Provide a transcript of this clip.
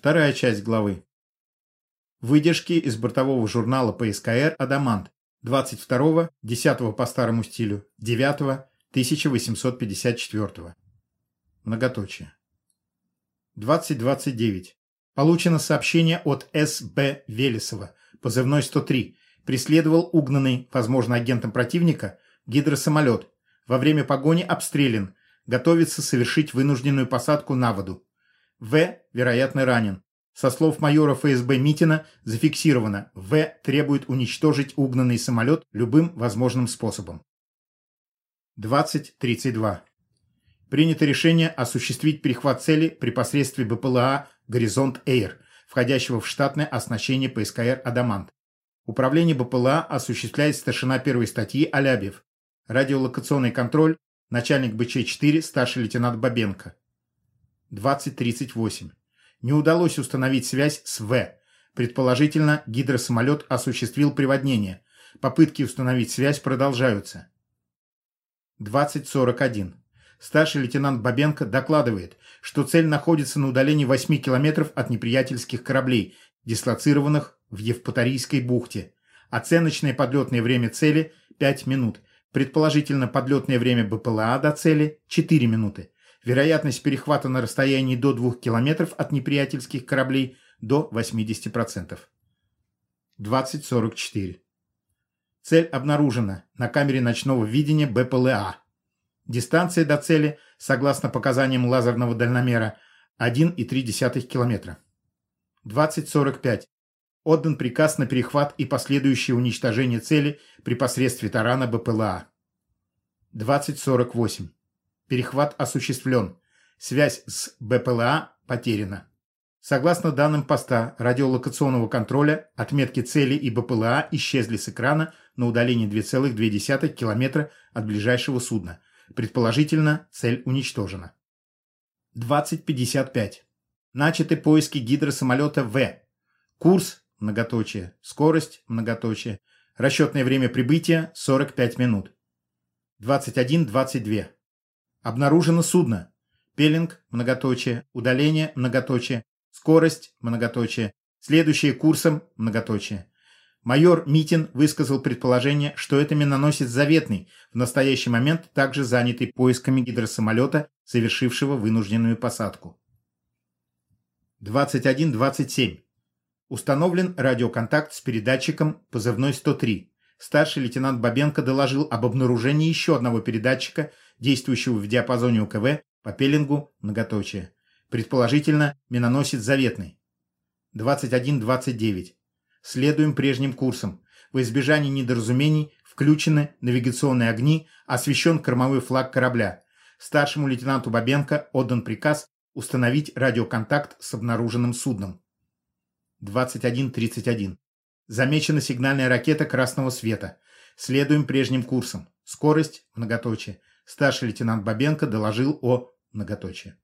Вторая часть главы. Выдержки из бортового журнала ПСКР «Адамант» 22 10 по старому стилю 9 1854 Многоточие. 2029. Получено сообщение от С.Б. Велесова, позывной 103. Преследовал угнанный, возможно, агентом противника, гидросамолет. Во время погони обстрелян. Готовится совершить вынужденную посадку на воду. В. Вероятно, ранен. Со слов майора ФСБ Митина зафиксировано, В требует уничтожить угнанный самолет любым возможным способом. 20.32. Принято решение осуществить перехват цели при посредстве БПЛА «Горизонт Эйр», входящего в штатное оснащение ПСКР «Адамант». Управление БПЛА осуществляет старшина первой статьи Алябьев. Радиолокационный контроль, начальник БЧ-4, старший лейтенант Бабенко. 20.38. Не удалось установить связь с В. Предположительно, гидросамолет осуществил приводнение. Попытки установить связь продолжаются. 20.41. Старший лейтенант Бабенко докладывает, что цель находится на удалении 8 километров от неприятельских кораблей, дислоцированных в Евпаторийской бухте. Оценочное подлетное время цели – 5 минут. Предположительно, подлетное время БПЛА до цели – 4 минуты. Вероятность перехвата на расстоянии до 2 километров от неприятельских кораблей – до 80%. 2044. Цель обнаружена на камере ночного видения БПЛА. Дистанция до цели, согласно показаниям лазерного дальномера, 1,3 км. 2045. Отдан приказ на перехват и последующее уничтожение цели при посредстве тарана БПЛА. 2048. Перехват осуществлен. Связь с БПЛА потеряна. Согласно данным поста радиолокационного контроля, отметки цели и БПЛА исчезли с экрана на удалении 2,2 км от ближайшего судна. Предположительно, цель уничтожена. 2055. Начаты поиски гидросамолета В. Курс, многоточие, скорость, многоточие, расчетное время прибытия 45 минут. 21.22. Обнаружено судно. Пелинг, многоточие, удаление, многоточие, скорость, многоточие, следующее курсом, многоточие. Майор Митин высказал предположение, что это миноносец заветный, в настоящий момент также занятый поисками гидросамолета, совершившего вынужденную посадку. 21.27. Установлен радиоконтакт с передатчиком позывной 103. Старший лейтенант Бабенко доложил об обнаружении еще одного передатчика, действующего в диапазоне УКВ по пеленгу многоточие. Предположительно, миноносец заветный. 21.29. Следуем прежним курсом. В избежании недоразумений включены навигационные огни, освещен кормовой флаг корабля. Старшему лейтенанту Бабенко отдан приказ установить радиоконтакт с обнаруженным судном. 21.31. Замечена сигнальная ракета красного света. Следуем прежним курсом. Скорость, многоточие. Старший лейтенант Бабенко доложил о многоточие.